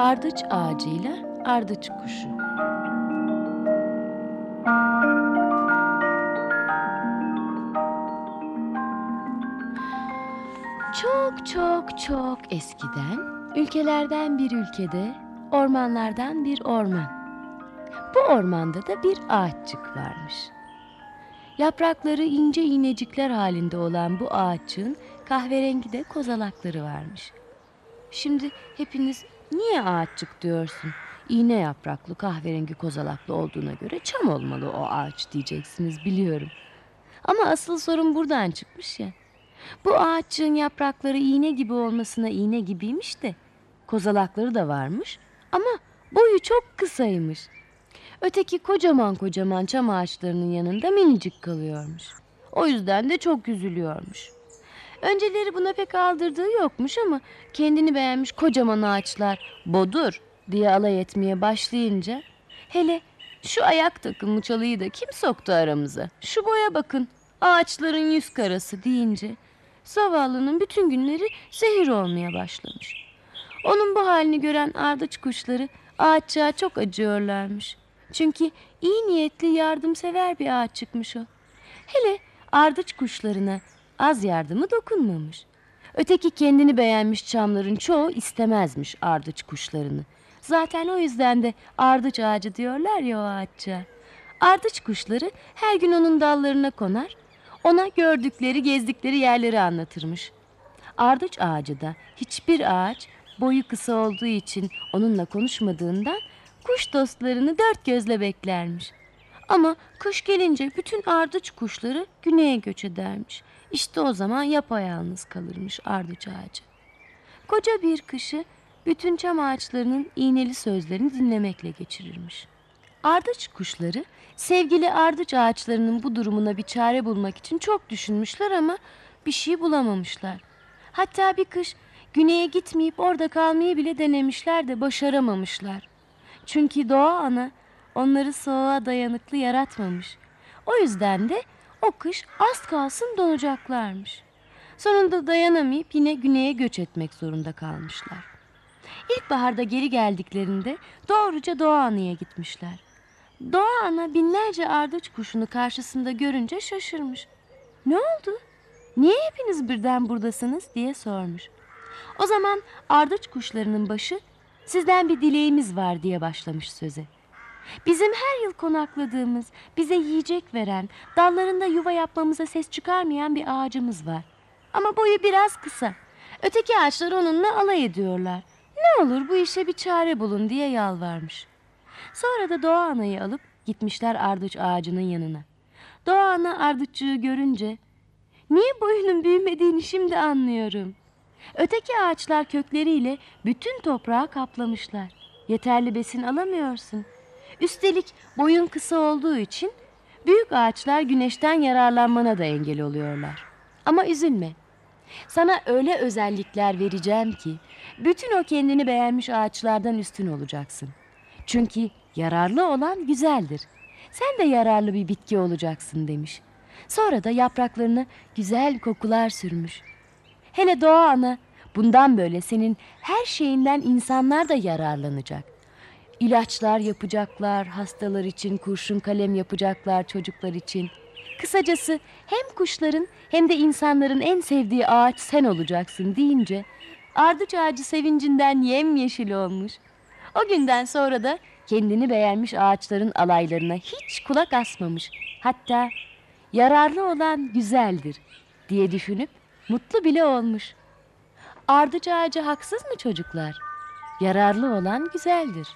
Ardıç ağacıyla ardıç kuşu. Çok çok çok eskiden ülkelerden bir ülkede ormanlardan bir orman. Bu ormanda da bir ağaççık varmış. Yaprakları ince iğnecikler halinde olan bu ağaççığın kahverengi de kozalakları varmış. Şimdi hepiniz niye ağaççık diyorsun? İğne yapraklı kahverengi kozalaklı olduğuna göre çam olmalı o ağaç diyeceksiniz biliyorum. Ama asıl sorun buradan çıkmış ya. Bu ağaççığın yaprakları iğne gibi olmasına iğne gibiymiş de kozalakları da varmış ama boyu çok kısaymış. Öteki kocaman kocaman çam ağaçlarının yanında minicik kalıyormuş. O yüzden de çok üzülüyormuş. Önceleri buna pek aldırdığı yokmuş ama kendini beğenmiş kocaman ağaçlar bodur diye alay etmeye başlayınca hele şu ayak takımlı çalıyı da kim soktu aramıza? Şu boya bakın ağaçların yüz karası deyince zavallının bütün günleri zehir olmaya başlamış. Onun bu halini gören ardıç kuşları ağaççığa çok acıyorlarmış. Çünkü iyi niyetli yardımsever bir ağaç çıkmış o. Hele ardıç kuşlarına az yardımı dokunmamış. Öteki kendini beğenmiş çamların çoğu istemezmiş ardıç kuşlarını. Zaten o yüzden de ardıç ağacı diyorlar ya o ağaçça. Ardıç kuşları her gün onun dallarına konar, ona gördükleri, gezdikleri yerleri anlatırmış. Ardıç ağacı da hiçbir ağaç boyu kısa olduğu için onunla konuşmadığından kuş dostlarını dört gözle beklermiş. Ama kış gelince bütün ardıç kuşları güneye göç edermiş. İşte o zaman yapayalnız kalırmış ardıç ağacı. Koca bir kışı bütün çam ağaçlarının iğneli sözlerini dinlemekle geçirirmiş. Ardıç kuşları sevgili ardıç ağaçlarının bu durumuna bir çare bulmak için çok düşünmüşler ama bir şey bulamamışlar. Hatta bir kış güneye gitmeyip orada kalmayı bile denemişler de başaramamışlar. Çünkü doğa ana onları soğuğa dayanıklı yaratmamış. O yüzden de o kış az kalsın donacaklarmış. Sonunda dayanamayıp yine güneye göç etmek zorunda kalmışlar. İlkbaharda geri geldiklerinde doğruca Doğa Ana'ya gitmişler. Doğa Ana binlerce ardıç kuşunu karşısında görünce şaşırmış. Ne oldu? Niye hepiniz birden buradasınız diye sormuş. O zaman ardıç kuşlarının başı sizden bir dileğimiz var diye başlamış söze. Bizim her yıl konakladığımız, bize yiyecek veren, dallarında yuva yapmamıza ses çıkarmayan bir ağacımız var. Ama boyu biraz kısa. Öteki ağaçlar onunla alay ediyorlar. Ne olur bu işe bir çare bulun diye yalvarmış. Sonra da Doğa Ana'yı alıp gitmişler ardıç ağacının yanına. Doğa Ana ardıççığı görünce, niye boyunun büyümediğini şimdi anlıyorum. Öteki ağaçlar kökleriyle bütün toprağı kaplamışlar. Yeterli besin alamıyorsun. Üstelik boyun kısa olduğu için büyük ağaçlar güneşten yararlanmana da engel oluyorlar. Ama üzülme. Sana öyle özellikler vereceğim ki bütün o kendini beğenmiş ağaçlardan üstün olacaksın. Çünkü yararlı olan güzeldir. Sen de yararlı bir bitki olacaksın demiş. Sonra da yapraklarına güzel kokular sürmüş. Hele doğa ana bundan böyle senin her şeyinden insanlar da yararlanacak. İlaçlar yapacaklar, hastalar için kurşun kalem yapacaklar çocuklar için. Kısacası hem kuşların hem de insanların en sevdiği ağaç sen olacaksın deyince ardıç ağacı sevincinden yemyeşil olmuş. O günden sonra da kendini beğenmiş ağaçların alaylarına hiç kulak asmamış. Hatta yararlı olan güzeldir diye düşünüp mutlu bile olmuş. Ardıç ağacı haksız mı çocuklar? Yararlı olan güzeldir.